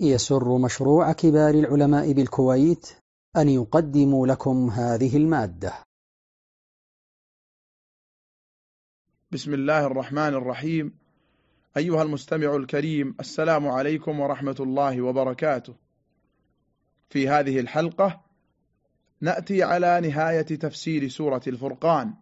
يسر مشروع كبار العلماء بالكويت أن يقدم لكم هذه المادة. بسم الله الرحمن الرحيم. أيها المستمع الكريم السلام عليكم ورحمة الله وبركاته. في هذه الحلقة نأتي على نهاية تفسير سورة الفرقان.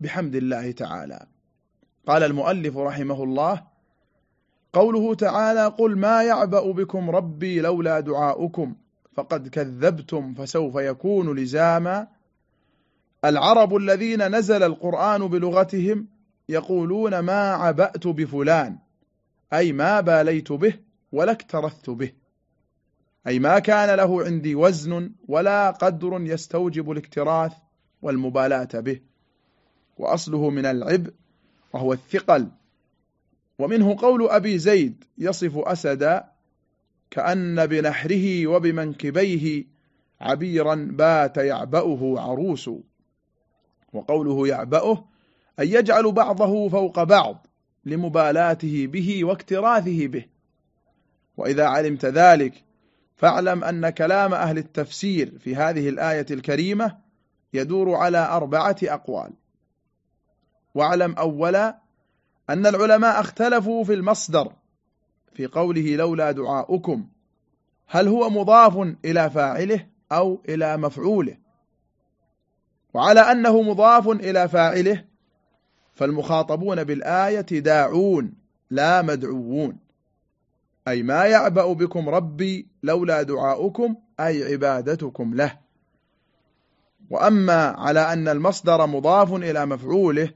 بحمد الله تعالى. قال المؤلف رحمه الله قوله تعالى قل ما يعبأ بكم ربي لولا دعاؤكم فقد كذبتم فسوف يكون لزاما. العرب الذين نزل القرآن بلغتهم يقولون ما عبأت بفلان أي ما باليت به ولا اكترثت به أي ما كان له عندي وزن ولا قدر يستوجب الاكتراث والمبالاة به. وأصله من العبء وهو الثقل. ومنه قول أبي زيد يصف أسدا كأن بنحره وبمنكبيه عبيرا بات يعبأه عروس. وقوله يعبأه أن يجعل بعضه فوق بعض لمبالاته به واكتراثه به. وإذا علمت ذلك فاعلم أن كلام أهل التفسير في هذه الآية الكريمة يدور على أربعة أقوال. واعلم أولا أن العلماء اختلفوا في المصدر في قوله لولا دعاؤكم. هل هو مضاف إلى فاعله أو إلى مفعوله؟ وعلى أنه مضاف إلى فاعله فالمخاطبون بالآية داعون لا مدعوون. أي ما يعبأ بكم ربي لولا دعاؤكم أي عبادتكم له. وأما على أن المصدر مضاف إلى مفعوله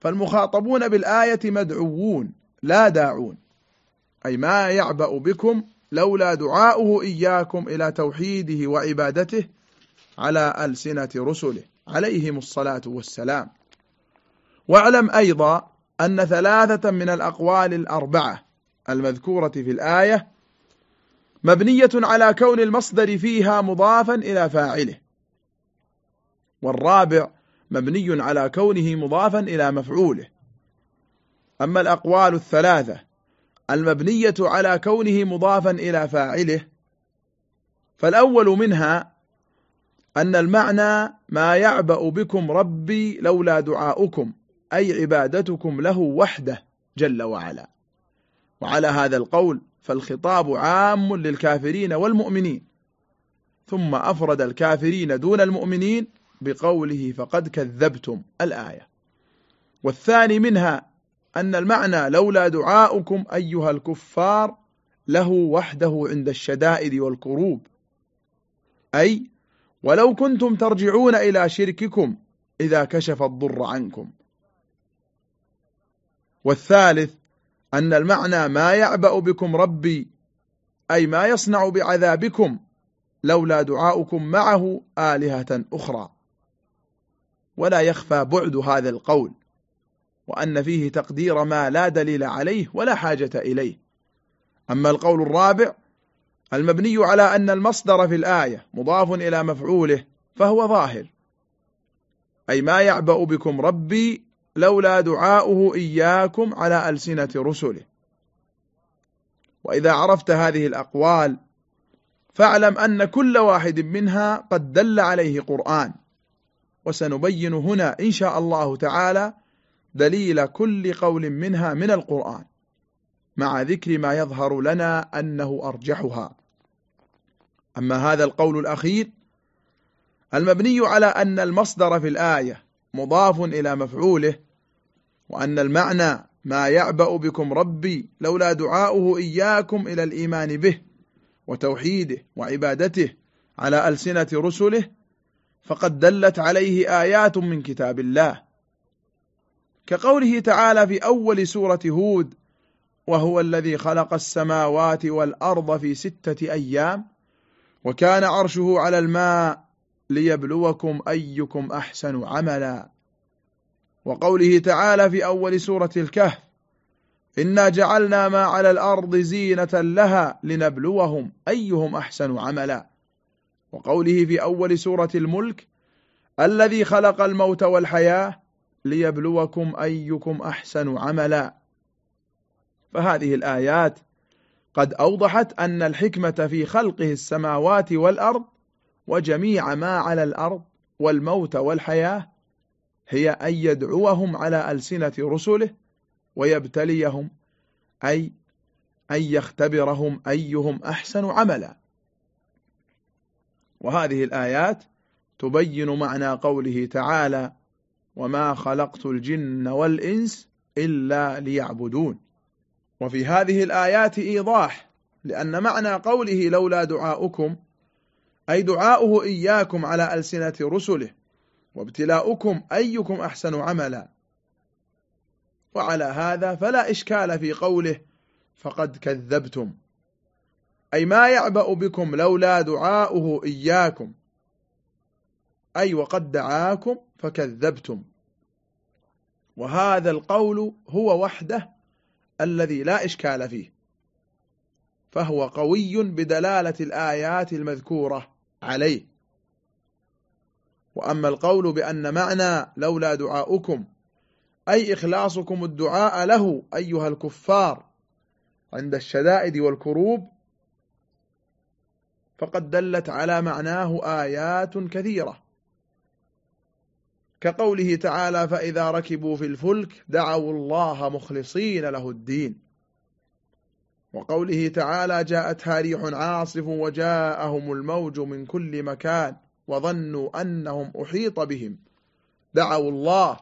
فالمخاطبون بالآية مدعوون لا داعون. أي ما يعبأ بكم لولا دعاؤه إياكم إلى توحيده وعبادته على ألسنة رسله. عليهم الصلاة والسلام. واعلم أيضا أن ثلاثة من الأقوال الأربعة المذكورة في الآية مبنية على كون المصدر فيها مضافا إلى فاعله. والرابع مبني على كونه مضافا إلى مفعوله. أما الأقوال الثلاثة المبنية على كونه مضافا إلى فاعله فالأول منها أن المعنى ما يعبأ بكم ربي لولا دعاؤكم أي عبادتكم له وحده جل وعلا. وعلى هذا القول فالخطاب عام للكافرين والمؤمنين. ثم أفرد الكافرين دون المؤمنين بقوله فقد كذبتم الآية. والثاني منها أن المعنى لولا دعاؤكم أيها الكفار له وحده عند الشدائد والكروب. أي ولو كنتم ترجعون إلى شرككم إذا كشف الضر عنكم. والثالث أن المعنى ما يعبأ بكم ربي أي ما يصنع بعذابكم لولا دعاؤكم معه آلهة أخرى. ولا يخفى بعد هذا القول وأن فيه تقدير ما لا دليل عليه ولا حاجة إليه. أما القول الرابع المبني على أن المصدر في الآية مضاف إلى مفعوله فهو ظاهر أي ما يعبأ بكم ربي لولا دعاؤه إياكم على ألسنة رسله. وإذا عرفت هذه الأقوال فاعلم أن كل واحد منها قد دل عليه قرآن. وسنبين هنا إن شاء الله تعالى دليل كل قول منها من القرآن مع ذكر ما يظهر لنا أنه أرجحها. أما هذا القول الأخير المبني على أن المصدر في الآية مضاف إلى مفعوله وأن المعنى ما يعبأ بكم ربي لولا دعاؤه إياكم إلى الإيمان به وتوحيده وعبادته على ألسنة رسله فقد دلت عليه آيات من كتاب الله. كقوله تعالى في أول سورة هود وهو الذي خلق السماوات والأرض في ستة أيام وكان عرشه على الماء ليبلوكم أيكم أحسن عملا. وقوله تعالى في أول سورة الكهف إنا جعلنا ما على الأرض زينة لها لنبلوهم أيهم أحسن عملا. وقوله في أول سورة الملك الذي خلق الموت والحياة ليبلوكم أيكم أحسن عملا. فهذه الآيات قد أوضحت أن الحكمة في خلقه السماوات والأرض وجميع ما على الأرض والموت والحياة هي أن يدعوهم على ألسنة رسله ويبتليهم أي أن يختبرهم أيهم أحسن عملا. وهذه الآيات تبين معنى قوله تعالى وما خلقت الجن والإنس إلا ليعبدون. وفي هذه الآيات إيضاح لأن معنى قوله لولا دعاؤكم أي دعاؤه إياكم على ألسنة رسله وابتلاؤكم أيكم أحسن عملا. وعلى هذا فلا إشكال في قوله فقد كذبتم. أي ما يعبأ بكم لولا دعاؤه إياكم. أي وقد دعاكم فكذبتم. وهذا القول هو وحده الذي لا إشكال فيه. فهو قوي بدلالة الآيات المذكورة عليه. وأما القول بأن معنى لولا دعاؤكم أي إخلاصكم الدعاء له أيها الكفار عند الشدائد والكروب فقد دلت على معناه آيات كثيرة. كقوله تعالى فإذا ركبوا في الفلك دعوا الله مخلصين له الدين وقوله تعالى جاءتها ريح عاصف وجاءهم الموج من كل مكان وظنوا أنهم أحيط بهم. دعوا الله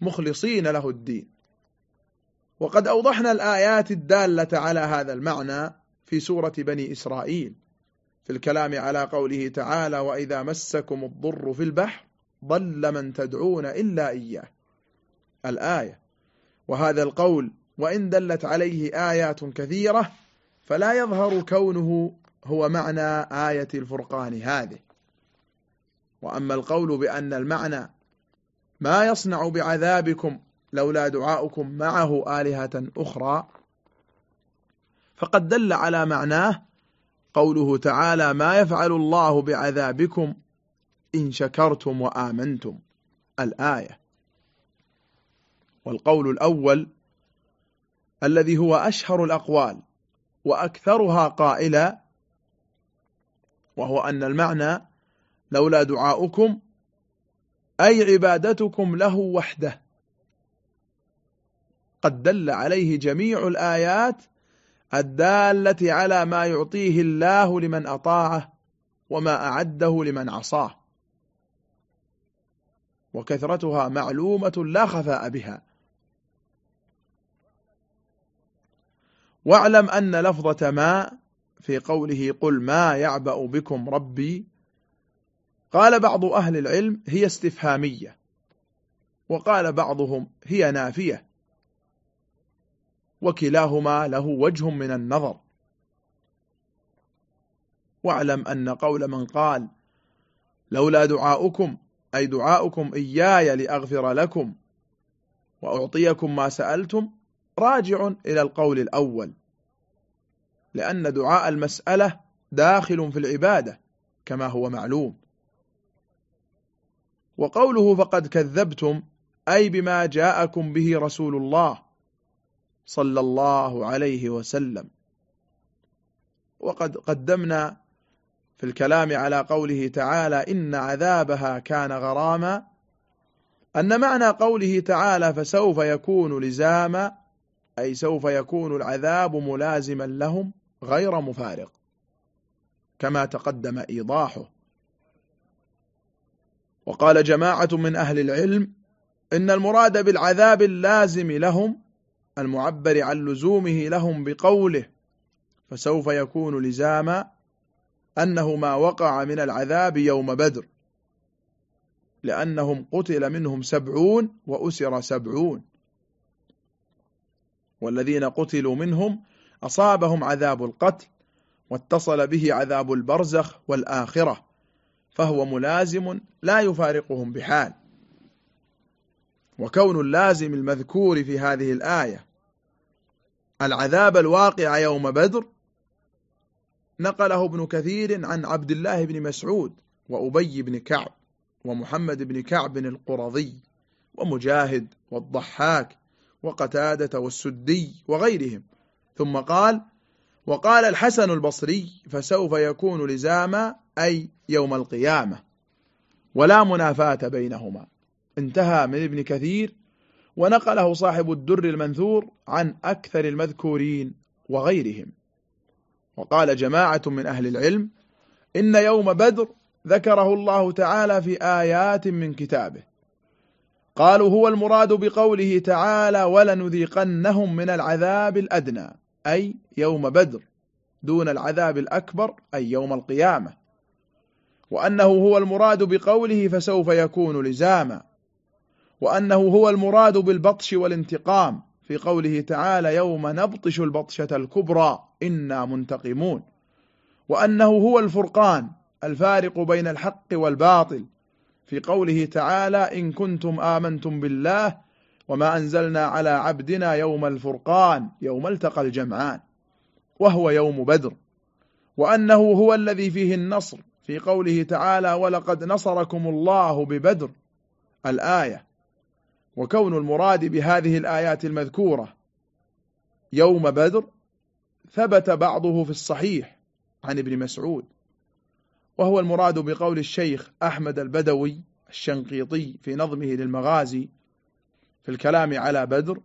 مخلصين له الدين وقد أوضحنا الآيات الدالة على هذا المعنى في سورة بني إسرائيل. في الكلام على قوله تعالى وإذا مسكم الضر في البحر ضل من تدعون إلا إياه. الآية. وهذا القول وإن دلت عليه آيات كثيرة فلا يظهر كونه هو معنى آية الفرقان هذه. وأما القول بأن المعنى ما يصنع بعذابكم لولا دعاؤكم معه آلهة أخرى فقد دل على معناه قوله تعالى ما يفعل الله بعذابكم إن شكرتم وآمنتم. الآية. والقول الأول الذي هو أشهر الأقوال وأكثرها قائلا وهو أن المعنى لولا دعاؤكم أي عبادتكم له وحده. قد دل عليه جميع الآيات الدالة على ما يعطيه الله لمن أطاعه وما أعده لمن عصاه. وكثرتها معلومة لا خفاء بها. واعلم أن لفظة ما في قوله قل ما يعبأ بكم ربي قال بعض أهل العلم هي استفهامية وقال بعضهم هي نافية. وكلاهما له وجه من النظر. واعلم أن قول من قال لولا دعاؤكم أي دعاؤكم إياي لأغفر لكم وأعطيكم ما سألتم راجع إلى القول الأول. لأن دعاء المسألة داخل في العبادة كما هو معلوم. وقوله فقد كذبتم أي بما جاءكم به رسول الله صلى الله عليه وسلم. وقد قدمنا في الكلام على قوله تعالى إن عذابها كان غراما أن معنى قوله تعالى فسوف يكون لزاما أي سوف يكون العذاب ملازما لهم غير مفارق كما تقدم إيضاحه. وقال جماعة من أهل العلم إن المراد بالعذاب اللازم لهم المعبر عن لزومه لهم بقوله فسوف يكون لزاما أنه ما وقع من العذاب يوم بدر لأنهم قتل منهم سبعون وأسر سبعون. والذين قتلوا منهم أصابهم عذاب القتل واتصل به عذاب البرزخ والآخرة فهو ملازم لا يفارقهم بحال. وكون اللازم المذكور في هذه الآية العذاب الواقع يوم بدر نقله ابن كثير عن عبد الله بن مسعود وأبي بن كعب ومحمد بن كعب القرظي ومجاهد والضحاك وقتادة والسدي وغيرهم. ثم قال وقال الحسن البصري فسوف يكون لزاما أي يوم القيامة ولا منافاة بينهما. انتهى من ابن كثير ونقله صاحب الدر المنثور عن أكثر المذكورين وغيرهم. وقال جماعة من أهل العلم إن يوم بدر ذكره الله تعالى في آيات من كتابه. قالوا هو المراد بقوله تعالى ولنذيقنهم من العذاب الأدنى أي يوم بدر دون العذاب الأكبر أي يوم القيامة. وأنه هو المراد بقوله فسوف يكون لزاما وأنه هو المراد بالبطش والانتقام. في قوله تعالى يوم نبطش البطشة الكبرى إنا منتقمون. وأنه هو الفرقان الفارق بين الحق والباطل. في قوله تعالى إن كنتم آمنتم بالله وما أنزلنا على عبدنا يوم الفرقان يوم التقى الجمعان وهو يوم بدر. وأنه هو الذي فيه النصر. في قوله تعالى ولقد نصركم الله ببدر الآية. وكون المراد بهذه الآيات المذكورة يوم بدر ثبت بعضه في الصحيح عن ابن مسعود وهو المراد بقول الشيخ أحمد البدوي الشنقيطي في نظمه للمغازي في الكلام على بدر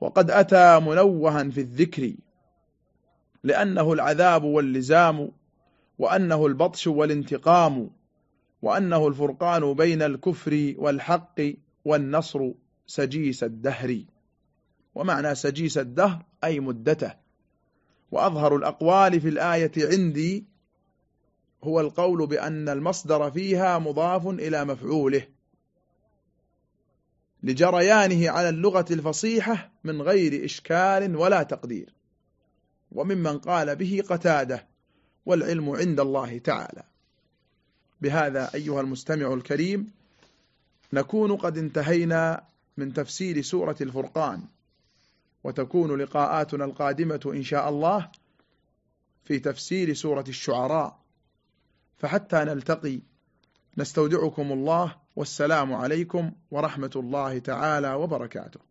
وقد أتى منوها في الذكر لأنه العذاب واللزام وأنه البطش والانتقام وأنه الفرقان بين الكفر والحق والنصر سجيس الدهر. ومعنى سجيس الدهر أي مدته. وأظهر الأقوال في الآية عندي هو القول بأن المصدر فيها مضاف إلى مفعوله. لجريانه على اللغة الفصيحة من غير إشكال ولا تقدير. وممن قال به قتاده والعلم عند الله تعالى. بهذا أيها المستمع الكريم نكون قد انتهينا من تفسير سورة الفرقان وتكون لقاءاتنا القادمة إن شاء الله في تفسير سورة الشعراء. فحتى نلتقي نستودعكم الله والسلام عليكم ورحمة الله تعالى وبركاته.